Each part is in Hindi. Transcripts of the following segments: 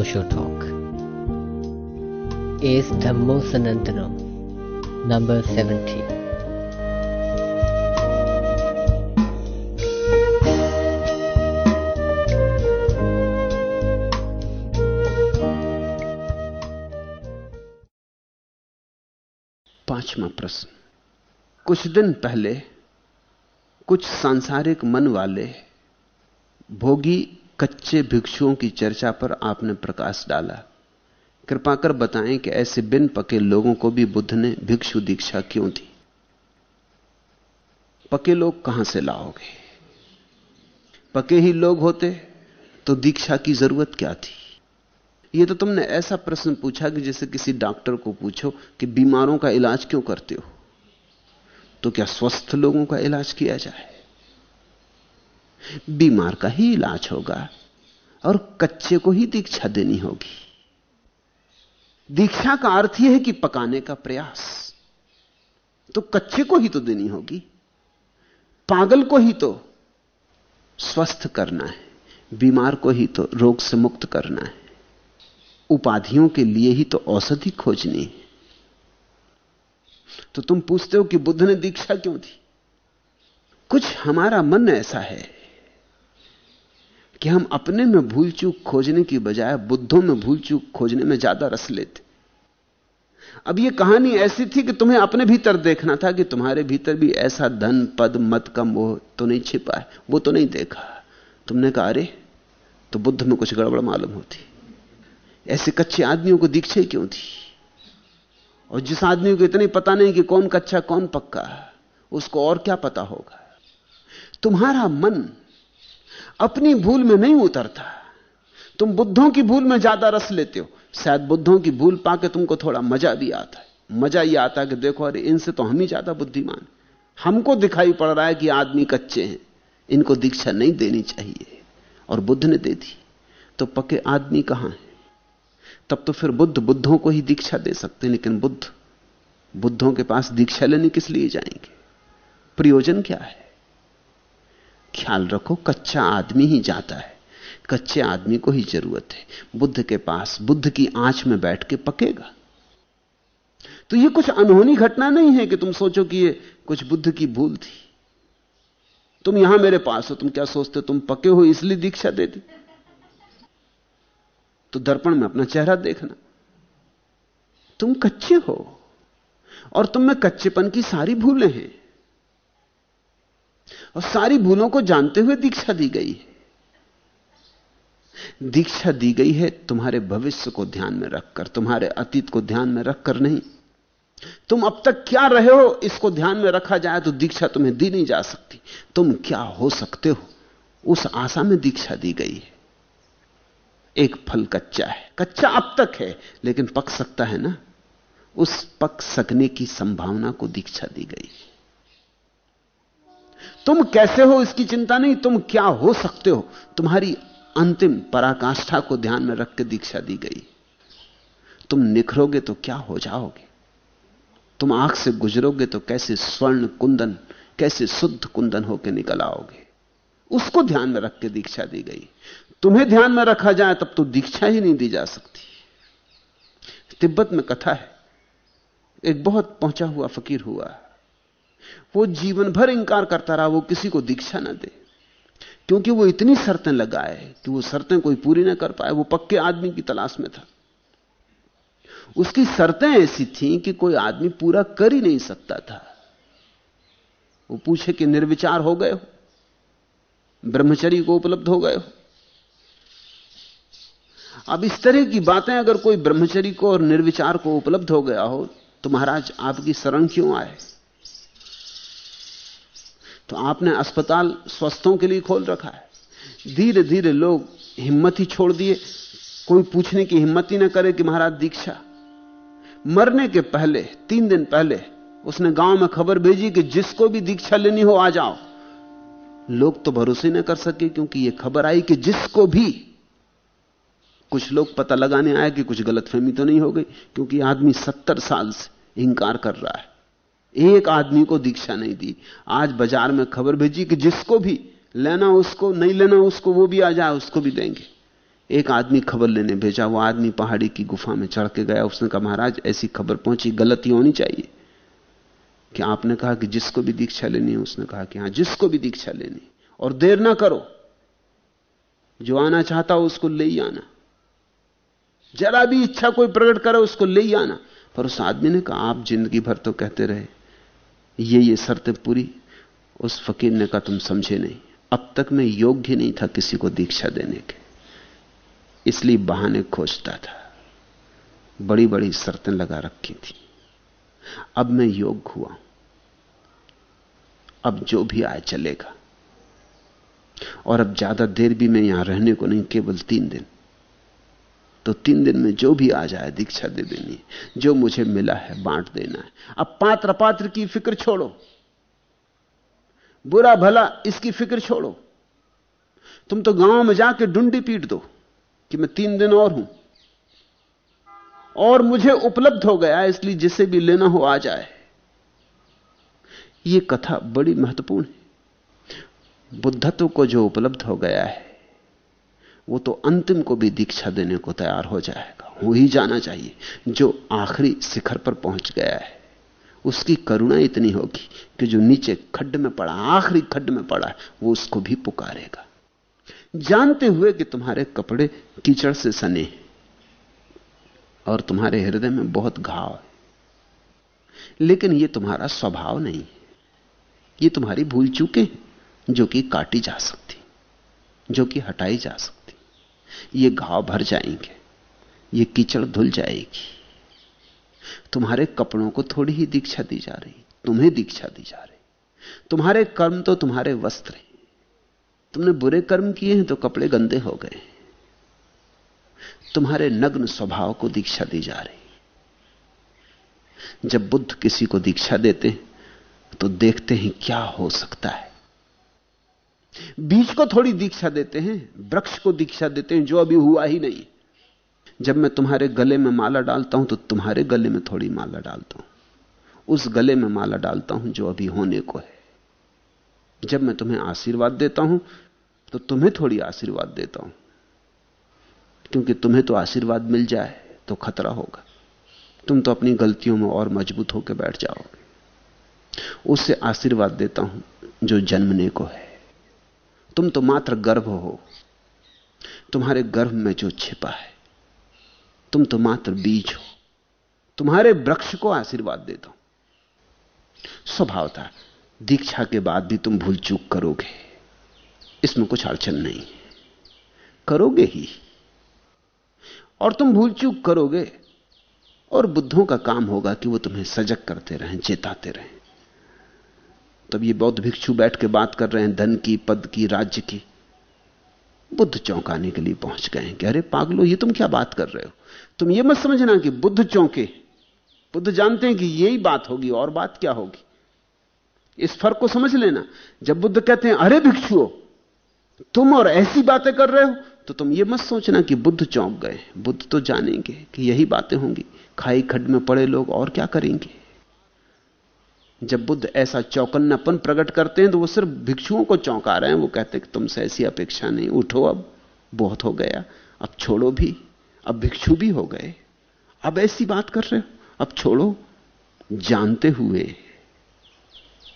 रोशो टॉक एस धम्मो सनंतनो नंबर सेवेंटी पांचवा प्रश्न। कुछ दिन पहले कुछ सांसारिक मन वाले भोगी कच्चे भिक्षुओं की चर्चा पर आपने प्रकाश डाला। कृपा कर बताएँ कि ऐसे बिन पके लोगों को भी बुद्ध ने भिक्षु दीक्षा क्यों दी? पके लोग कहाँ से लाओगे? पके ही लोग होते तो दीक्षा की ज़रूरत क्या थी? यह तो तुमने ऐसा प्रश्न पूछा कि जैसे किसी डॉक्टर को पूछो कि बीमारों का इलाज क्यों करते हो? तो क्या स्वस्थ लोगों का इलाज किया जाए? बीमार का ही इलाज होगा और कच्चे को ही दीक्षा देनी होगी। दीक्षा का अर्थ यह है कि पकाने का प्रयास। तो कच्चे को ही तो देनी होगी, पागल को ही तो स्वस्थ करना है, बीमार को ही तो रोग से मुक्त करना है। उपाधियों के लिए ही तो औषधि खोजनी है। तो तुम पूछते हो कि बुद्ध ने दीक्षा क्यों दी? कुछ हमारा मन ऐसा है कि हम अपने में भूल चूक खोजने की बजाय बुद्धों में भूल चूक खोजने में ज़्यादा रस लेते। अब यह कहानी ऐसी थी कि तुम्हें अपने भीतर देखना था कि तुम्हारे भीतर भी ऐसा धन, पद, मत का मोह तो नहीं छिपा है, वो तो नहीं देखा। तुमने कहा, अरे तो बुद्ध में कुछ गड़बड़ मालूम होती। ऐसे कच्चे आदमियों को दीक्षा क्यों थी? और जिस आदमी को इतनी पता नहीं कि कौन कच्चा, कौन पक्का, उसको और क्या पता होगा? तुम्हारा मन अपनी भूल में नहीं उतरता। तुम बुद्धों की भूल में ज़्यादा रस लेते हो। शायद बुद्धों की भूल पाके तुमको थोड़ा मज़ा भी आता है। मज़ा यह आता है कि देखो, अरे, इनसे तो हम ही ज़्यादा बुद्धिमान हमको दिखाई पड़ रहा है कि आदमी कच्चे हैं। इनको दीक्षा नहीं देनी चाहिए। और बुद्ध ने दे दी। तो पके आदमी कहाँ है? तब तो फिर बुद्ध बुद्धों को ही दीक्षा दे सकते हैं, लेकिन बुद्ध बुद्धों के पास दीक्षा लेने किस लिए जाएँगे? प्रयोजन क्या है? ख्याल रखो, कच्चा आदमी ही जाता है। कच्चे आदमी को ही ज़रूरत है। बुद्ध के पास, बुद्ध की आँच में बैठ के पकेगा। तो यह कुछ अनहोनी घटना नहीं है कि तुम सोचो कि यह कुछ बुद्ध की भूल थी। तुम यहाँ मेरे पास हो, तुम क्या सोचते हो? तुम पके हो, इसलिए दीक्षा दे दी। तो दर्पण में अपना चेहरा देखना। तुम कच्चे हो, और तुम में कच्चेपन की सारी भूलें हैं। और सारी भूलों को जानते हुए दीक्षा दी गई है। दीक्षा दी गई है तुम्हारे भविष्य को ध्यान में रखकर, तुम्हारे अतीत को ध्यान में रखकर नहीं। तुम अब तक क्या रहे हो, इसको ध्यान में रखा जाए तो दीक्षा तुम्हें दी नहीं जा सकती। तुम क्या हो सकते हो, उस आशा में दीक्षा दी गई है। एक फल कच्चा है। कच्चा अब तक है, लेकिन पक सकता है ना? उस पक सकने की संभावना को दीक्षा दी गई तुम कैसे हो इसकी चिंता नहीं, तुम क्या हो सकते हो? तुम्हारी अंतिम पराकाष्ठा को ध्यान में रख के दीक्षा दी गई। तुम निखरोगे तो क्या हो जाओगे? तुम आँख से गुजरोगे तो कैसे स्वर्ण कुंदन, कैसे शुद्ध कुंदन होकर निकल आओगे? उसको ध्यान में रख के दीक्षा दी गई। तुम्हें ध्यान में रखा जाए तब तो दीक्षा ही नहीं दी जा सकती। तिब्बत में कथा है। एक बहुत पहुँचा हुआ फकीर हुआ। वो जीवन भर इंकार करता रहा, वो किसी को दीक्षा ना दे। क्योंकि वो इतनी शर्तें लगाए कि वो शर्तें कोई पूरी ना कर पाए, वो पक्के आदमी की तलाश में था। उसकी शर्तें ऐसी थीं कि कोई आदमी पूरा कर ही नहीं सकता था। वो पूछे कि निर्विचार हो गए हो? ब्रह्मचरी को उपलब्ध हो गए हो? अब इस तरह की बातें अगर कोई ब्रह्मचरी को और निर्विचार को उपलब्ध हो गया हो तो महाराज आपकी शरण क्यों आए? तो आपने अस्पताल स्वस्थों के लिए खोल रखा है। धीरे धीरे लोग हिम्मत ही छोड़ दिए। कोई पूछने की हिम्मत ही ना करे कि महाराज दीक्षा। मरने के पहले, तीन दिन पहले, उसने गाँव में खबर भेजी कि जिसको भी दीक्षा लेनी हो आ जाओ। लोग तो भरोसे न कर सके क्योंकि यह खबर आई कि जिसको भी कुछ लोग पता लगाने आए कि कुछ गलतफहमी तो नहीं हो गई, क्योंकि आदमी सत्तर साल से इंकार कर रहा है। एक आदमी को दीक्षा नहीं दी। आज बाज़ार में खबर भेजी कि जिसको भी लेना उसको, नहीं लेना उसको, वो भी आ जाए उसको भी देंगे। एक आदमी खबर लेने भेजा, वो आदमी पहाड़ी की गुफा में चढ़ के गया। उसने कहा, महाराज, ऐसी खबर पहुँची, गलती होनी चाहिए। कि आपने कहा कि जिसको भी दीक्षा लेनी है, उसने कहा कि हाँ, जिसको भी दीक्षा लेनी और देर ना करो। जो आना चाहता हो, उसको ले ही आना। जरा भी इच्छा कोई प्रकट करे, उसको ले ही आना। पर उस आदमी ने कहा, आप ज़िंदगी भर तो कहते रहे ये ये शर्तें पूरी। उस फकीर ने कहा, तुम समझे नहीं। अब तक मैं योग्य नहीं था किसी को दीक्षा देने के। इसलिए बहाने खोजता था। बड़ी बड़ी शर्तें लगा रखी थी। अब मैं योग्य हुआ। अब जो भी आए चलेगा। और अब ज़्यादा देर भी मैं यहाँ रहने को नहीं, केवल तीन दिन। तो तीन दिन में जो भी आ जाए, दीक्षा दे देनी। जो मुझे मिला है, बांट देना है। अब पात्र पात्र की फ़िक्र छोड़ो। बुरा भला, इसकी फ़िक्र छोड़ो। तुम तो गाँव में जाके डुंडी पीट दो कि मैं तीन दिन और हूँ। और मुझे उपलब्ध हो गया, इसलिए जिसे भी लेना हो, आ जाए। यह कथा बड़ी महत्वपूर्ण है। बुद्धत्व को जो उपलब्ध हो गया है वो तो अंतिम को भी दीक्षा देने को तैयार हो जाएगा। हो ही जाना चाहिए। जो आखिरी शिखर पर पहुँच गया है, उसकी करुणा इतनी होगी कि जो नीचे खड्ड में पड़ा, आखिरी खड्ड में पड़ा है, वो उसको भी पुकारेगा। जानते हुए कि तुम्हारे कपड़े कीचड़ से सने और तुम्हारे हृदय में बहुत घाव है, लेकिन यह तुम्हारा स्वभाव नहीं ये तुम्हारी भूल चूके जो कि काटी जा सकती, जो कि हटाई जा सकती। ये घाव भर जाएँगे, ये कीचड़ धुल जाएगी। तुम्हारे कपड़ों को थोड़ी ही दीक्षा दी जा रही, तुम्हें दीक्षा दी जा रही। तुम्हारे कर्म तो तुम्हारे वस्त्र हैं। तुमने बुरे कर्म किए हैं तो कपड़े गंदे हो गए तुम्हारे नग्न स्वभाव को दीक्षा दी जा रही। जब बुद्ध किसी को दीक्षा देते तो देखते हैं क्या हो सकता है। बीज को थोड़ी दीक्षा देते हैं, वृक्ष को दीक्षा देते हैं, जो अभी हुआ ही नहीं। जब मैं तुम्हारे गले में माला डालता हूँ तो तुम्हारे गले में थोड़ी माला डालता हूँ। उस गले में माला डालता हूँ, जो अभी होने को है। जब मैं तुम्हें आशीर्वाद देता हूँ तो तुम्हें थोड़ी आशीर्वाद देता हूँ। क्योंकि तुम्हें तो आशीर्वाद मिल जाए तो खतरा होगा। तुम तो अपनी गलतियों में और मज़बूत होकर बैठ जाओगे उससे आशीर्वाद देता हूँ, जो जन्मने को है। तुम तो मात्र गर्भ हो। तुम्हारे गर्भ में जो छिपा है, तुम तो मात्र बीज हो। तुम्हारे वृक्ष को आशीर्वाद दे दो। स्वभाव था, दीक्षा के बाद भी तुम भूल चूक करोगे। इसमें कुछ अड़चन नहीं। करोगे ही। और तुम भूल चूक करोगे। और बुद्धों का काम होगा कि वो तुम्हें सजग करते रहें, चेताते रहें। तब ये बौद्ध भिक्षु बैठ के बात कर रहे हैं, धन की, पद की, राज्य की। बुद्ध चौंकाने के लिए पहुँच गए कि, अरे पागलो, ये तुम क्या बात कर रहे हो? तुम ये मत समझना कि बुद्ध चौंके। बुद्ध जानते हैं कि यही बात होगी, और बात क्या होगी। इस फ़र्क को समझ लेना। जब बुद्ध कहते हैं, अरे भिक्षुओं, तुम और ऐसी बातें कर रहे हो तो तुम ये मत सोचना कि बुद्ध चौंक गए बुद्ध तो जानेंगे कि यही बातें होंगी। खाई खड्ड में पड़े लोग और क्या करेंगे? जब बुद्ध ऐसा चौकन्नापन प्रकट करते हैं तो वो सिर्फ़ भिक्षुओं को चौंका रहे हैं। वो कहते हैं कि तुमसे ऐसी अपेक्षा नहीं। उठो अब, बहुत हो गया। अब छोड़ो भी। अब भिक्षु भी हो गए। अब ऐसी बात कर रहे हो। अब छोड़ो। जानते हुए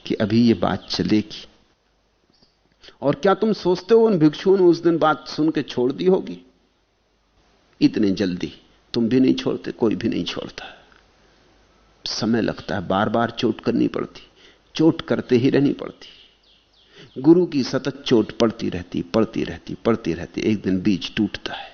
कि अभी ये बात चलेगी। और क्या तुम सोचते हो उन भिक्षुओं ने उस दिन बात सुन के छोड़ दी होगी? इतने जल्दी। तुम भी नहीं छोड़ते, कोई भी नहीं छोड़ता। समय लगता है बार बार चोट करनी पड़ती, चोट करते ही रहनी पड़ती। गुरु की सतत चोट पड़ती रहती पड़ती रहती पड़ती रहती, एक दिन बीज टूटता है।